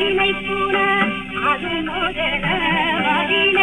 அது முதல அது முதல